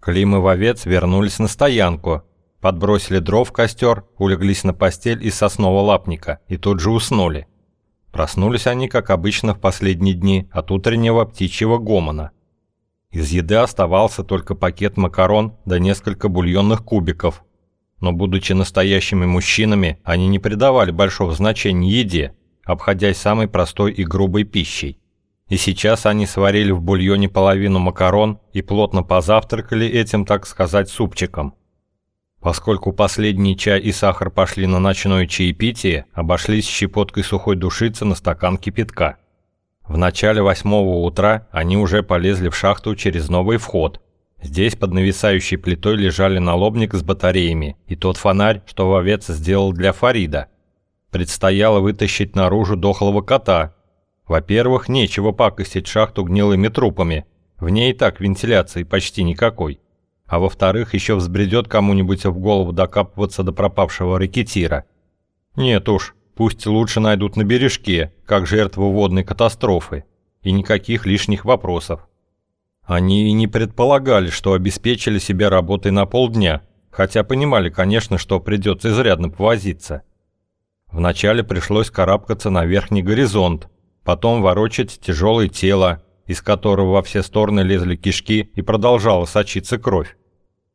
Клим и Вовец вернулись на стоянку, подбросили дров в костер, улеглись на постель из соснового лапника и тут же уснули. Проснулись они, как обычно, в последние дни от утреннего птичьего гомона. Из еды оставался только пакет макарон да несколько бульонных кубиков. Но, будучи настоящими мужчинами, они не придавали большого значения еде, обходясь самой простой и грубой пищей. И сейчас они сварили в бульоне половину макарон и плотно позавтракали этим, так сказать, супчиком. Поскольку последний чай и сахар пошли на ночное чаепитие, обошлись щепоткой сухой душицы на стакан кипятка. В начале восьмого утра они уже полезли в шахту через новый вход. Здесь под нависающей плитой лежали налобник с батареями и тот фонарь, что вовец сделал для Фарида. Предстояло вытащить наружу дохлого кота. Во-первых, нечего пакостить шахту гнилыми трупами. В ней и так вентиляции почти никакой а во-вторых, еще взбредет кому-нибудь в голову докапываться до пропавшего ракетира. Нет уж, пусть лучше найдут на бережке, как жертву водной катастрофы, и никаких лишних вопросов. Они и не предполагали, что обеспечили себя работой на полдня, хотя понимали, конечно, что придется изрядно повозиться. Вначале пришлось карабкаться на верхний горизонт, потом ворочать тяжелое тело, из которого во все стороны лезли кишки и продолжала сочиться кровь.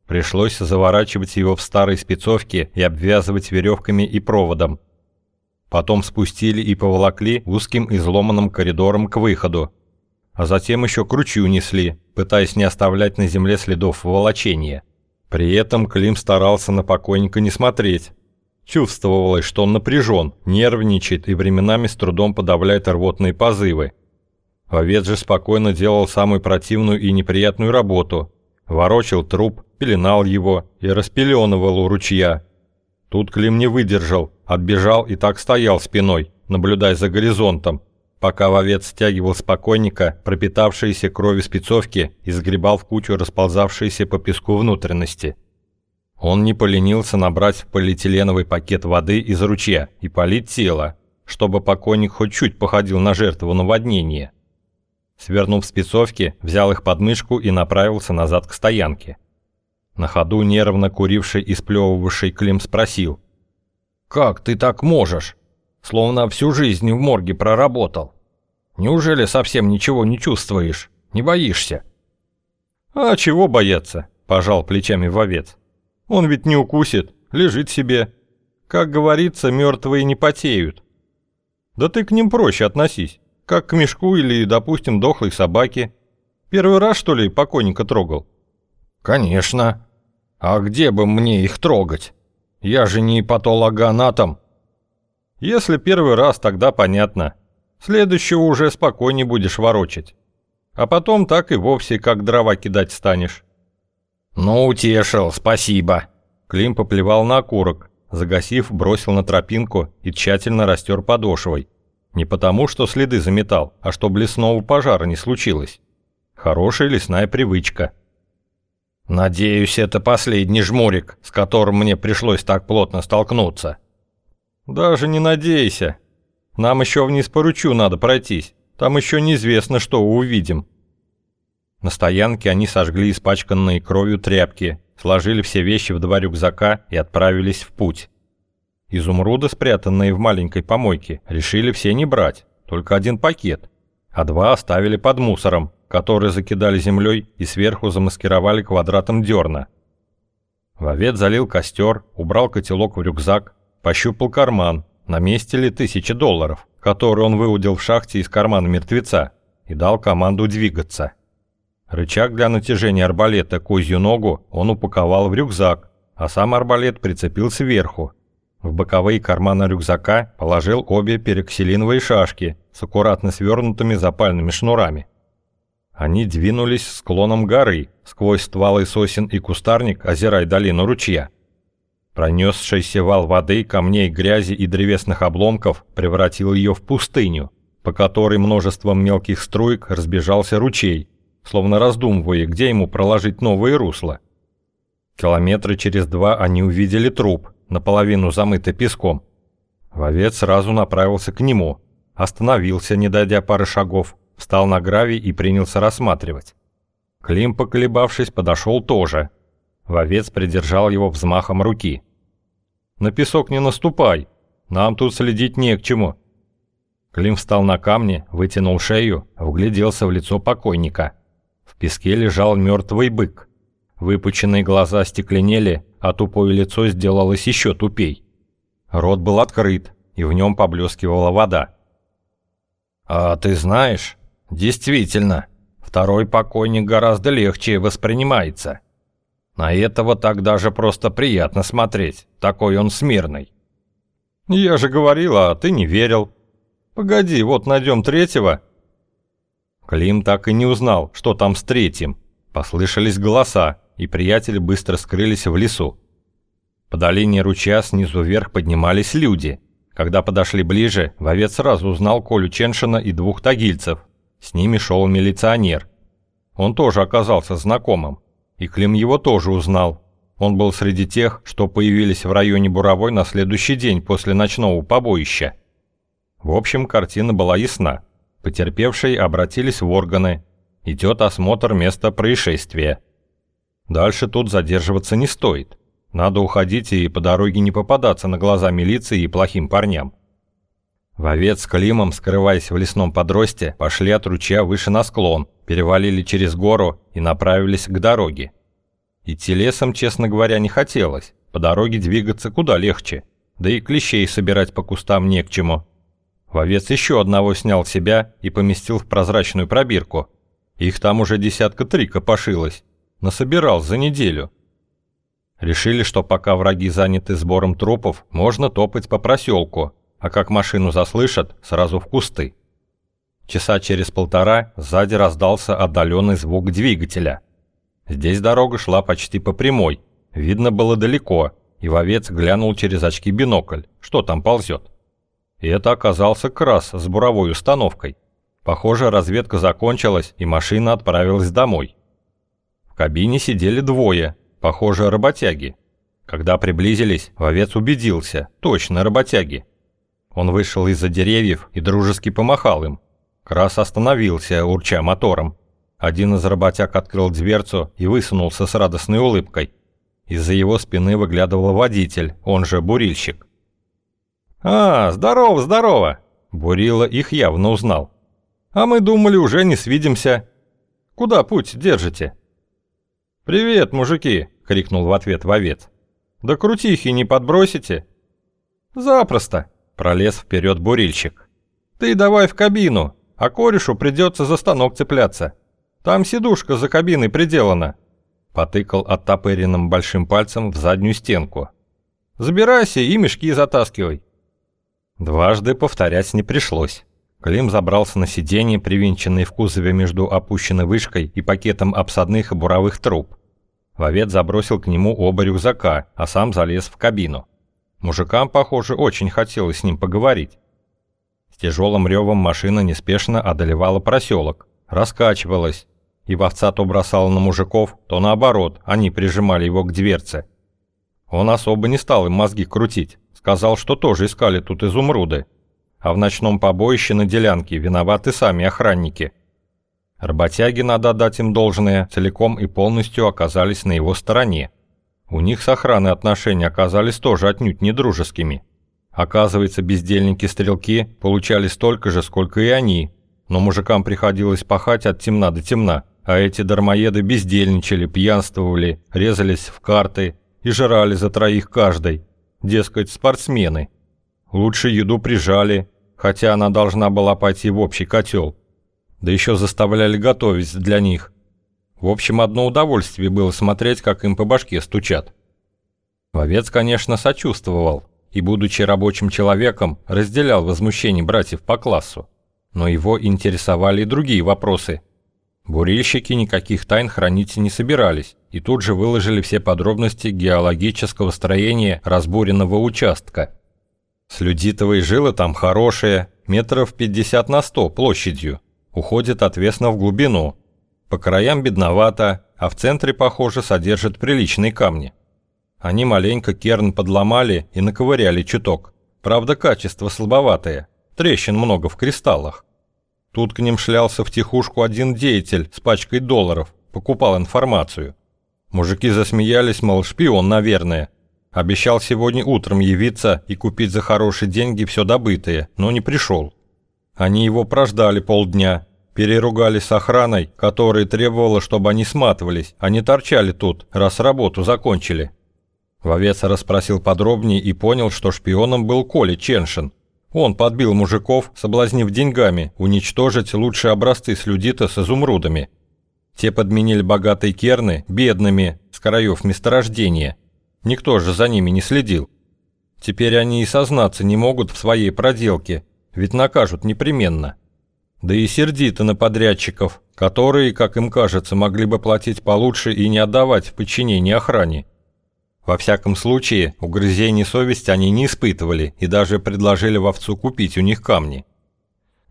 Пришлось заворачивать его в старые спецовки и обвязывать веревками и проводом. Потом спустили и поволокли узким изломанным коридором к выходу. А затем еще к ручью несли, пытаясь не оставлять на земле следов волочения. При этом Клим старался на покойника не смотреть. Чувствовалось, что он напряжен, нервничает и временами с трудом подавляет рвотные позывы. Овец же спокойно делал самую противную и неприятную работу. Ворочил труп, пеленал его и распеленывал у ручья. Тут Клим не выдержал, отбежал и так стоял спиной, наблюдая за горизонтом, пока вовец стягивал спокойника пропитавшиеся кровью спецовки и сгребал в кучу расползавшиеся по песку внутренности. Он не поленился набрать в полиэтиленовый пакет воды из ручья и полить тело, чтобы покойник хоть чуть походил на жертву наводнения. Свернув спецовки, взял их под мышку и направился назад к стоянке. На ходу нервно куривший и сплевывавший Клим спросил. «Как ты так можешь? Словно всю жизнь в морге проработал. Неужели совсем ничего не чувствуешь? Не боишься?» «А чего бояться?» – пожал плечами вовец. «Он ведь не укусит, лежит себе. Как говорится, мертвые не потеют. Да ты к ним проще относись как к мешку или, допустим, дохлой собаке. Первый раз, что ли, покойника трогал? Конечно. А где бы мне их трогать? Я же не патологоанатом. Если первый раз, тогда понятно. Следующего уже спокойнее будешь ворочать. А потом так и вовсе как дрова кидать станешь. Ну, утешил, спасибо. Клим поплевал на окурок, загасив, бросил на тропинку и тщательно растер подошвой. Не потому, что следы заметал, а чтобы лесного пожара не случилось. Хорошая лесная привычка. Надеюсь, это последний жмурик, с которым мне пришлось так плотно столкнуться. Даже не надейся. Нам еще вниз по ручью надо пройтись. Там еще неизвестно, что увидим. На стоянке они сожгли испачканные кровью тряпки, сложили все вещи в два рюкзака и отправились в путь. Изумруды, спрятанные в маленькой помойке, решили все не брать, только один пакет, а два оставили под мусором, который закидали землей и сверху замаскировали квадратом дерна. Вовет залил костер, убрал котелок в рюкзак, пощупал карман, на месте ли тысячи долларов, которые он выудил в шахте из кармана мертвеца, и дал команду двигаться. Рычаг для натяжения арбалета козью ногу он упаковал в рюкзак, а сам арбалет прицепил сверху, в боковые карманы рюкзака положил обе перекселиновые шашки с аккуратно свернутыми запальными шнурами. Они двинулись склоном горы, сквозь стволы сосен и кустарник, озирая долину ручья. Пронесшийся вал воды, камней, грязи и древесных обломков превратил ее в пустыню, по которой множеством мелких струек разбежался ручей, словно раздумывая, где ему проложить новые русла. Километры через два они увидели труп, наполовину замытый песком. Вовец сразу направился к нему, остановился, не дойдя пары шагов, встал на гравий и принялся рассматривать. Клим, поколебавшись, подошел тоже. Вовец придержал его взмахом руки. «На песок не наступай, нам тут следить не к чему». Клим встал на камни, вытянул шею, вгляделся в лицо покойника. В песке лежал мертвый бык. Выпученные глаза стекленели, а тупое лицо сделалось еще тупей. Рот был открыт, и в нем поблескивала вода. «А ты знаешь, действительно, второй покойник гораздо легче воспринимается. На этого так даже просто приятно смотреть, такой он смирный». «Я же говорил, а ты не верил», «Погоди, вот найдем третьего». Клим так и не узнал, что там с третьим. Послышались голоса, и приятели быстро скрылись в лесу. По долине ручья снизу вверх поднимались люди. Когда подошли ближе, вовец сразу узнал Колю Ченшина и двух тагильцев. С ними шел милиционер. Он тоже оказался знакомым. И Клим его тоже узнал. Он был среди тех, что появились в районе Буровой на следующий день после ночного побоища. В общем, картина была ясна. Потерпевшие обратились в органы. Идет осмотр места происшествия. Дальше тут задерживаться не стоит. Надо уходить и по дороге не попадаться на глаза милиции и плохим парням. Вовец с Климом, скрываясь в лесном подросте, пошли от ручья выше на склон, перевалили через гору и направились к дороге. Идти лесом, честно говоря, не хотелось. По дороге двигаться куда легче. Да и клещей собирать по кустам не к чему. Вовец еще одного снял себя и поместил в прозрачную пробирку. Их там уже десятка три копошилось. Насобирал за неделю. Решили, что пока враги заняты сбором трупов, можно топать по проселку, а как машину заслышат, сразу в кусты. Часа через полтора сзади раздался отдаленный звук двигателя. Здесь дорога шла почти по прямой, видно было далеко, и вовец глянул через очки бинокль, что там ползет. И это оказался крас с буровой установкой. Похоже, разведка закончилась, и машина отправилась домой. В кабине сидели двое, похоже, работяги. Когда приблизились, вовец убедился, точно работяги. Он вышел из-за деревьев и дружески помахал им. Крас остановился, урча мотором. Один из работяг открыл дверцу и высунулся с радостной улыбкой. Из-за его спины выглядывал водитель, он же бурильщик. «А, здорово, здорово!» Бурила их явно узнал. «А мы думали, уже не свидимся. Куда путь держите?» «Привет, мужики!» — крикнул в ответ вовец. «Да крутихи не подбросите?» «Запросто!» — пролез вперед бурильщик. «Ты давай в кабину, а корешу придется за станок цепляться. Там сидушка за кабиной приделана». Потыкал оттопыренным большим пальцем в заднюю стенку. «Забирайся и мешки затаскивай». Дважды повторять не пришлось. Клим забрался на сиденье, привинченное в кузове между опущенной вышкой и пакетом обсадных и буровых труб. Вовец забросил к нему оба рюкзака, а сам залез в кабину. Мужикам, похоже, очень хотелось с ним поговорить. С тяжелым ревом машина неспешно одолевала проселок, раскачивалась, и вовца то бросала на мужиков, то наоборот, они прижимали его к дверце. Он особо не стал им мозги крутить. Сказал, что тоже искали тут изумруды. А в ночном побоище на делянке виноваты сами охранники. Работяги, надо отдать им должное, целиком и полностью оказались на его стороне. У них с охраной отношения оказались тоже отнюдь не дружескими. Оказывается, бездельники-стрелки получали столько же, сколько и они, но мужикам приходилось пахать от темна до темна, а эти дармоеды бездельничали, пьянствовали, резались в карты и жрали за троих каждый. Дескать, спортсмены. Лучше еду прижали, хотя она должна была пойти в общий котел. Да еще заставляли готовить для них. В общем, одно удовольствие было смотреть, как им по башке стучат. Вовец, конечно, сочувствовал и, будучи рабочим человеком, разделял возмущение братьев по классу. Но его интересовали и другие вопросы – Бурильщики никаких тайн хранить не собирались, и тут же выложили все подробности геологического строения разбуренного участка. Слюдитовые жилы там хорошие, метров 50 на 100 площадью, уходят отвесно в глубину. По краям бедновато, а в центре, похоже, содержат приличные камни. Они маленько керн подломали и наковыряли чуток. Правда, качество слабоватое, трещин много в кристаллах. Тут к ним шлялся втихушку один деятель с пачкой долларов, покупал информацию. Мужики засмеялись, мол, шпион, наверное. Обещал сегодня утром явиться и купить за хорошие деньги все добытое, но не пришел. Они его прождали полдня, переругались с охраной, которая требовала, чтобы они сматывались, а не торчали тут, раз работу закончили. Вовец расспросил подробнее и понял, что шпионом был Коля Ченшин. Он подбил мужиков, соблазнив деньгами, уничтожить лучшие образцы с людита с изумрудами. Те подменили богатые керны бедными, с краев месторождения. Никто же за ними не следил. Теперь они и сознаться не могут в своей проделке, ведь накажут непременно. Да и сердиты на подрядчиков, которые, как им кажется, могли бы платить получше и не отдавать в подчинение охране. Во всяком случае, угрызений совести они не испытывали и даже предложили вовцу купить у них камни.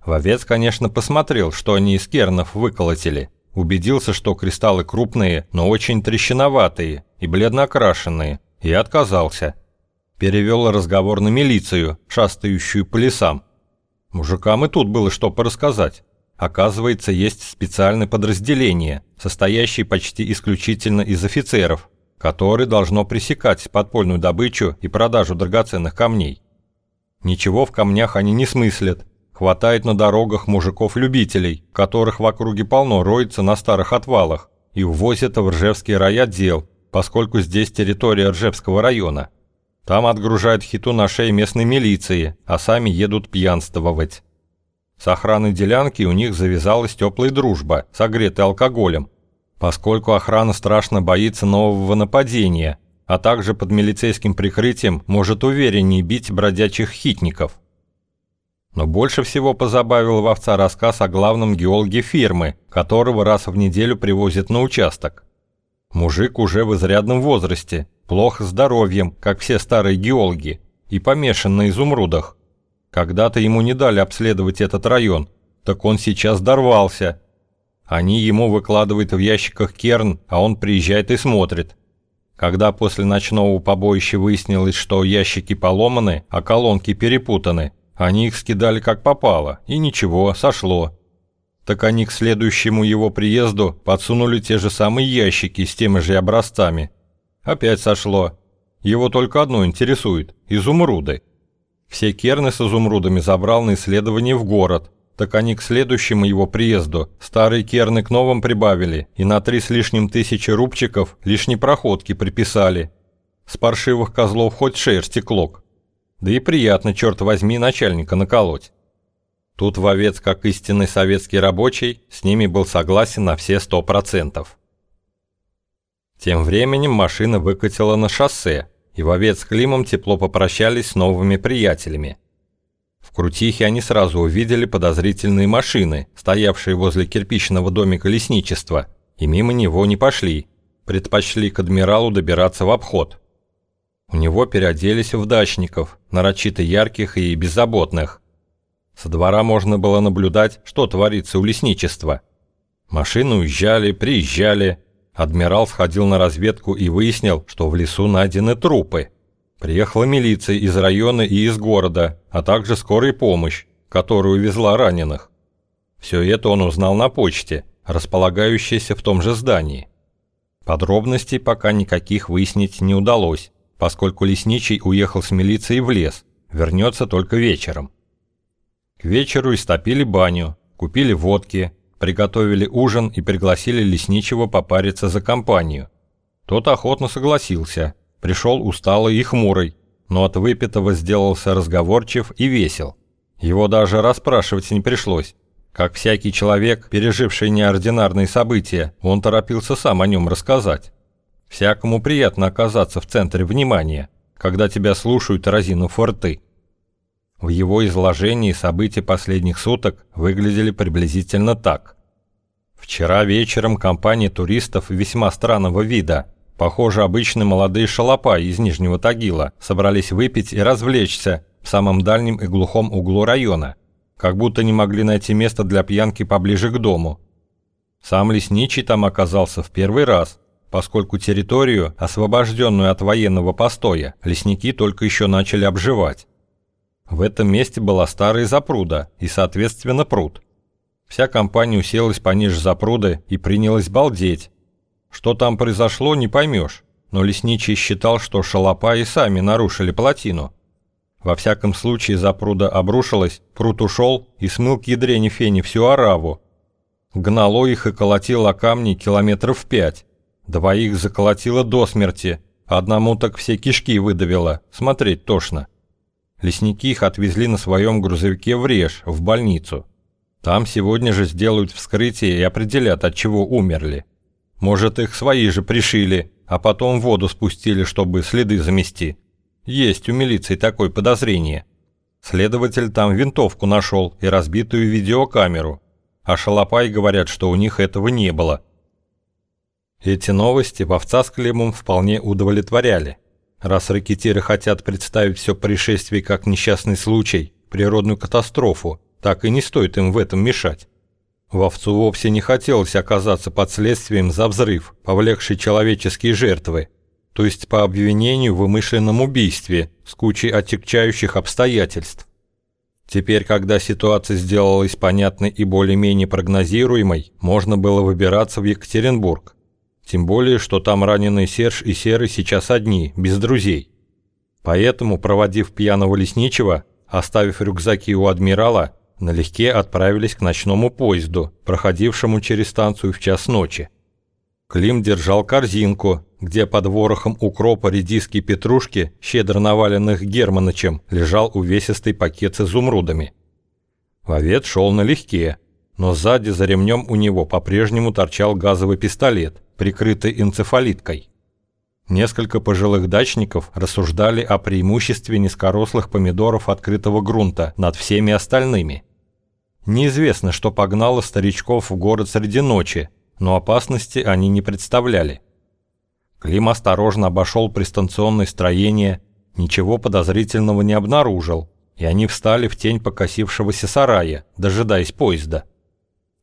Вовец, конечно, посмотрел, что они из кернов выколотили. Убедился, что кристаллы крупные, но очень трещиноватые и бледно окрашенные, и отказался. Перевел разговор на милицию, шастающую по лесам. Мужикам и тут было что порассказать. Оказывается, есть специальное подразделение, состоящее почти исключительно из офицеров, которое должно пресекать подпольную добычу и продажу драгоценных камней. Ничего в камнях они не смыслят. Хватает на дорогах мужиков-любителей, которых в округе полно роется на старых отвалах, и увозят в Ржевский райотдел, поскольку здесь территория Ржевского района. Там отгружают хиту на шее местной милиции, а сами едут пьянствовать. С охраной делянки у них завязалась теплая дружба, согретая алкоголем, поскольку охрана страшно боится нового нападения, а также под милицейским прикрытием может увереннее бить бродячих хитников. Но больше всего позабавил вовца рассказ о главном геологе фирмы, которого раз в неделю привозят на участок. Мужик уже в изрядном возрасте, плохо здоровьем, как все старые геологи, и помешан на изумрудах. Когда-то ему не дали обследовать этот район, так он сейчас дорвался они ему выкладывают в ящиках керн, а он приезжает и смотрит. Когда после ночного побоища выяснилось, что ящики поломаны, а колонки перепутаны, они их скидали как попало, и ничего, сошло. Так они к следующему его приезду подсунули те же самые ящики с теми же образцами. Опять сошло. Его только одно интересует – изумруды. Все керны с изумрудами забрал на исследование в город, так они к следующему его приезду старые керны к новым прибавили и на три с лишним тысячи рубчиков лишней проходки приписали. С паршивых козлов хоть шерсти клок. Да и приятно, черт возьми, начальника наколоть. Тут вовец, как истинный советский рабочий, с ними был согласен на все сто процентов. Тем временем машина выкатила на шоссе, и вовец с Климом тепло попрощались с новыми приятелями – в Крутихе они сразу увидели подозрительные машины, стоявшие возле кирпичного домика лесничества, и мимо него не пошли, предпочли к адмиралу добираться в обход. У него переоделись в дачников, нарочито ярких и беззаботных. Со двора можно было наблюдать, что творится у лесничества. Машины уезжали, приезжали. Адмирал сходил на разведку и выяснил, что в лесу найдены трупы. Приехала милиция из района и из города, а также скорая помощь, которую везла раненых. Все это он узнал на почте, располагающейся в том же здании. Подробностей пока никаких выяснить не удалось, поскольку лесничий уехал с милицией в лес, вернется только вечером. К вечеру истопили баню, купили водки, приготовили ужин и пригласили лесничего попариться за компанию. Тот охотно согласился – Пришел усталый и хмурый, но от выпитого сделался разговорчив и весел. Его даже расспрашивать не пришлось. Как всякий человек, переживший неординарные события, он торопился сам о нем рассказать. Всякому приятно оказаться в центре внимания, когда тебя слушают разину форты. В его изложении события последних суток выглядели приблизительно так. Вчера вечером компания туристов весьма странного вида Похоже, обычные молодые шалопаи из Нижнего Тагила собрались выпить и развлечься в самом дальнем и глухом углу района, как будто не могли найти место для пьянки поближе к дому. Сам лесничий там оказался в первый раз, поскольку территорию, освобожденную от военного постоя, лесники только еще начали обживать. В этом месте была старая запруда и, соответственно, пруд. Вся компания уселась пониже запруды и принялась балдеть, Что там произошло, не поймешь, но лесничий считал, что шалопа и сами нарушили плотину. Во всяком случае, запруда обрушилась, пруд ушел и смыл к ядрене фени всю ораву. Гнало их и колотило камни километров пять. Двоих заколотило до смерти, одному так все кишки выдавило, смотреть тошно. Лесники их отвезли на своем грузовике в Реж, в больницу. Там сегодня же сделают вскрытие и определят, от чего умерли. Может, их свои же пришили, а потом воду спустили, чтобы следы замести. Есть у милиции такое подозрение. Следователь там винтовку нашел и разбитую видеокамеру. А шалопай говорят, что у них этого не было. Эти новости вовца с Климом вполне удовлетворяли. Раз ракетиры хотят представить все происшествие как несчастный случай, природную катастрофу, так и не стоит им в этом мешать. Вовцу вовсе не хотелось оказаться под следствием за взрыв, повлекший человеческие жертвы, то есть по обвинению в вымышленном убийстве с кучей отягчающих обстоятельств. Теперь, когда ситуация сделалась понятной и более-менее прогнозируемой, можно было выбираться в Екатеринбург. Тем более, что там раненый Серж и Серый сейчас одни, без друзей. Поэтому, проводив пьяного лесничего, оставив рюкзаки у адмирала, налегке отправились к ночному поезду, проходившему через станцию в час ночи. Клим держал корзинку, где под ворохом укропа, редиски петрушки, щедро наваленных Германычем, лежал увесистый пакет с изумрудами. Вовет шел налегке, но сзади за ремнем у него по-прежнему торчал газовый пистолет, прикрытый энцефалиткой. Несколько пожилых дачников рассуждали о преимуществе низкорослых помидоров открытого грунта над всеми остальными. Неизвестно, что погнало старичков в город среди ночи, но опасности они не представляли. Клим осторожно обошел пристанционное строение, ничего подозрительного не обнаружил, и они встали в тень покосившегося сарая, дожидаясь поезда.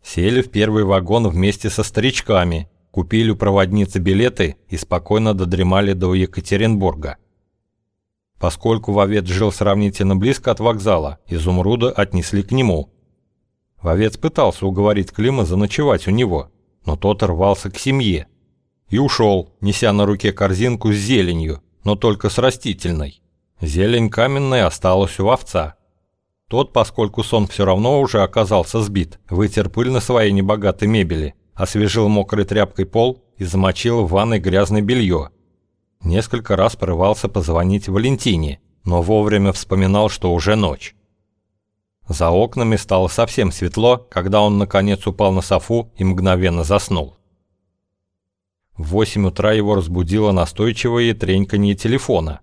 Сели в первый вагон вместе со старичками, купили у проводницы билеты и спокойно додремали до Екатеринбурга. Поскольку Вовец жил сравнительно близко от вокзала, изумруда отнесли к нему. Вовец пытался уговорить Клима заночевать у него – но тот рвался к семье. И ушел, неся на руке корзинку с зеленью, но только с растительной. Зелень каменная осталась у овца. Тот, поскольку сон все равно уже оказался сбит, вытер пыль на своей небогатой мебели, освежил мокрой тряпкой пол и замочил в ванной грязное белье. Несколько раз порывался позвонить Валентине, но вовремя вспоминал, что уже ночь. За окнами стало совсем светло, когда он наконец упал на софу и мгновенно заснул. В восемь утра его разбудило настойчивое треньканье телефона.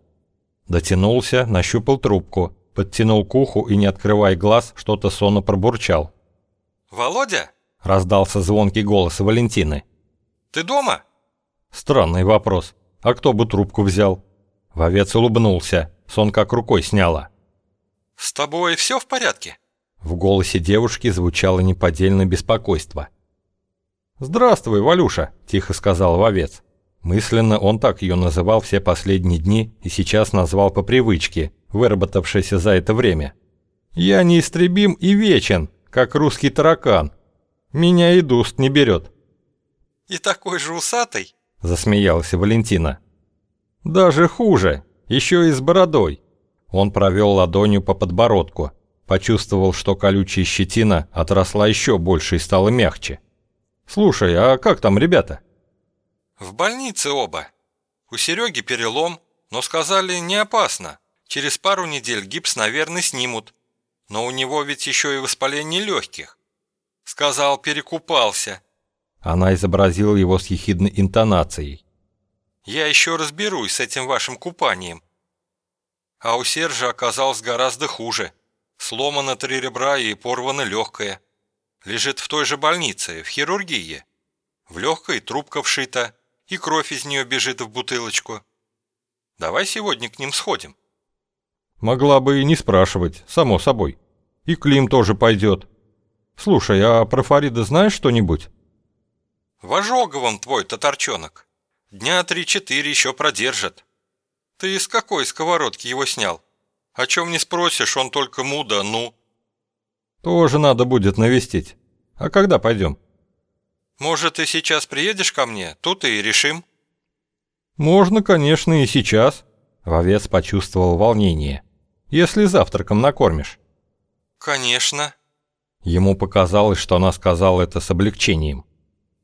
Дотянулся, нащупал трубку, подтянул к уху и, не открывая глаз, что-то сонно пробурчал. «Володя?» – раздался звонкий голос Валентины. «Ты дома?» Странный вопрос. А кто бы трубку взял? Вовец улыбнулся, сон как рукой сняло. «С тобой все в порядке?» В голосе девушки звучало неподдельное беспокойство. «Здравствуй, Валюша», – тихо сказал вовец. Мысленно он так ее называл все последние дни и сейчас назвал по привычке, выработавшейся за это время. «Я неистребим и вечен, как русский таракан. Меня и дуст не берет». «И такой же усатый?» – засмеялась Валентина. «Даже хуже, еще и с бородой». Он провел ладонью по подбородку, почувствовал, что колючая щетина отросла еще больше и стала мягче. «Слушай, а как там ребята?» «В больнице оба. У Сереги перелом, но сказали, не опасно. Через пару недель гипс, наверное, снимут. Но у него ведь еще и воспаление легких. Сказал, перекупался». Она изобразила его с ехидной интонацией. «Я еще разберусь с этим вашим купанием. А у Сержа оказалось гораздо хуже. Сломано три ребра и порвано легкое. Лежит в той же больнице, в хирургии. В легкой трубка вшита, и кровь из нее бежит в бутылочку. Давай сегодня к ним сходим. Могла бы и не спрашивать, само собой. И Клим тоже пойдет. Слушай, а про Фарида знаешь что-нибудь? В ожоговом твой татарчонок. Дня три-четыре еще продержат. Ты из какой сковородки его снял? О чем не спросишь, он только муда, ну. Тоже надо будет навестить. А когда пойдем? Может, ты сейчас приедешь ко мне? Тут и решим». «Можно, конечно, и сейчас», — вовец почувствовал волнение. «Если завтраком накормишь». «Конечно». Ему показалось, что она сказала это с облегчением.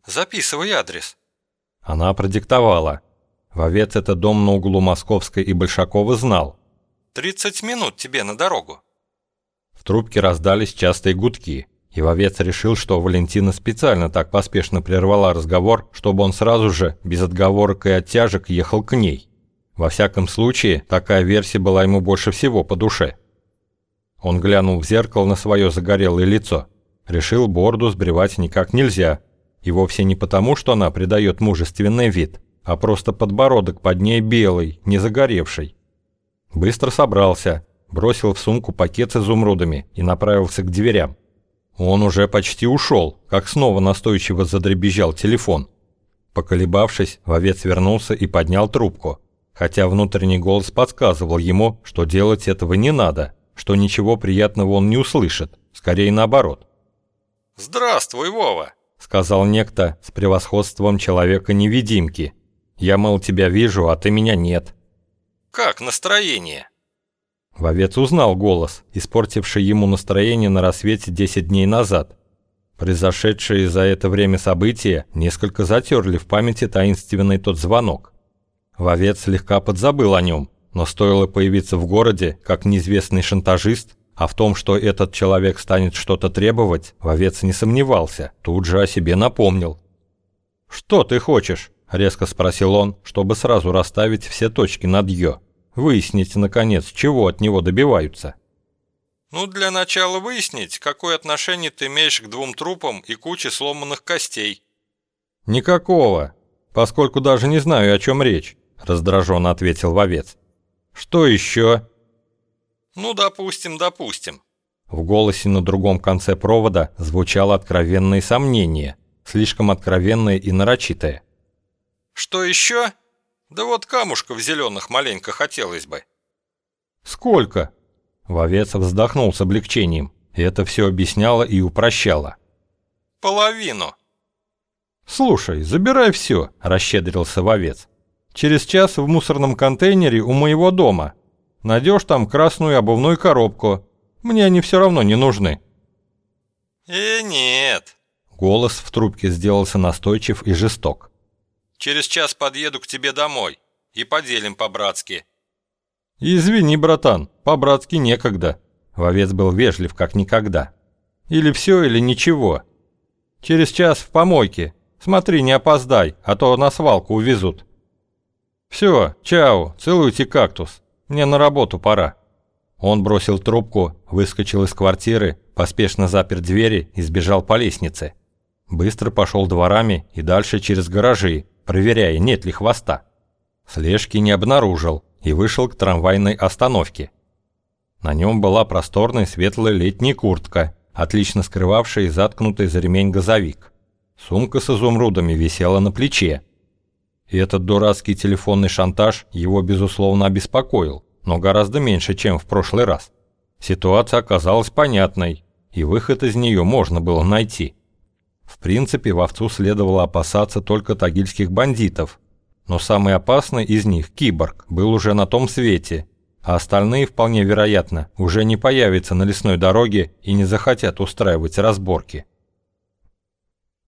«Записывай адрес». Она продиктовала. Вовец это дом на углу Московской и Большакова знал. «Тридцать минут тебе на дорогу». В трубке раздались частые гудки, и вовец решил, что Валентина специально так поспешно прервала разговор, чтобы он сразу же, без отговорок и оттяжек, ехал к ней. Во всяком случае, такая версия была ему больше всего по душе. Он глянул в зеркало на свое загорелое лицо. Решил, борду сбривать никак нельзя. И вовсе не потому, что она придает мужественный вид, а просто подбородок под ней белый, не загоревший. Быстро собрался, бросил в сумку пакет с изумрудами и направился к дверям. Он уже почти ушел, как снова настойчиво задребезжал телефон. Поколебавшись, вовец вернулся и поднял трубку, хотя внутренний голос подсказывал ему, что делать этого не надо, что ничего приятного он не услышит, скорее наоборот. «Здравствуй, Вова!» — сказал некто с превосходством человека-невидимки, я, мол, тебя вижу, а ты меня нет. Как настроение? Вовец узнал голос, испортивший ему настроение на рассвете 10 дней назад. Произошедшие за это время события несколько затерли в памяти таинственный тот звонок. Вовец слегка подзабыл о нем, но стоило появиться в городе, как неизвестный шантажист, а в том, что этот человек станет что-то требовать, Вовец не сомневался, тут же о себе напомнил. «Что ты хочешь?» Резко спросил он, чтобы сразу расставить все точки над «ё». Выяснить, наконец, чего от него добиваются. «Ну, для начала выяснить, какое отношение ты имеешь к двум трупам и куче сломанных костей». «Никакого, поскольку даже не знаю, о чем речь», – раздраженно ответил вовец. «Что еще?» «Ну, допустим, допустим». В голосе на другом конце провода звучало откровенное сомнение, слишком откровенное и нарочитое. Что еще? Да вот камушков зеленых маленько хотелось бы. Сколько? Вовец вздохнул с облегчением. Это все объясняло и упрощало. Половину. Слушай, забирай все, расщедрился вовец. Через час в мусорном контейнере у моего дома. Найдешь там красную обувную коробку. Мне они все равно не нужны. Э, нет. Голос в трубке сделался настойчив и жесток. Через час подъеду к тебе домой и поделим по-братски». «Извини, братан, по-братски некогда». Вовец был вежлив, как никогда. «Или все, или ничего. Через час в помойке. Смотри, не опоздай, а то на свалку увезут». «Все, чао, целуйте кактус. Мне на работу пора». Он бросил трубку, выскочил из квартиры, поспешно запер двери и сбежал по лестнице. Быстро пошел дворами и дальше через гаражи, проверяя, нет ли хвоста. Слежки не обнаружил и вышел к трамвайной остановке. На нем была просторная светлая летняя куртка, отлично скрывавшая заткнутый за ремень газовик. Сумка с изумрудами висела на плече. И этот дурацкий телефонный шантаж его, безусловно, обеспокоил, но гораздо меньше, чем в прошлый раз. Ситуация оказалась понятной, и выход из нее можно было найти. В принципе, вовцу следовало опасаться только тагильских бандитов. Но самый опасный из них, киборг, был уже на том свете, а остальные, вполне вероятно, уже не появятся на лесной дороге и не захотят устраивать разборки.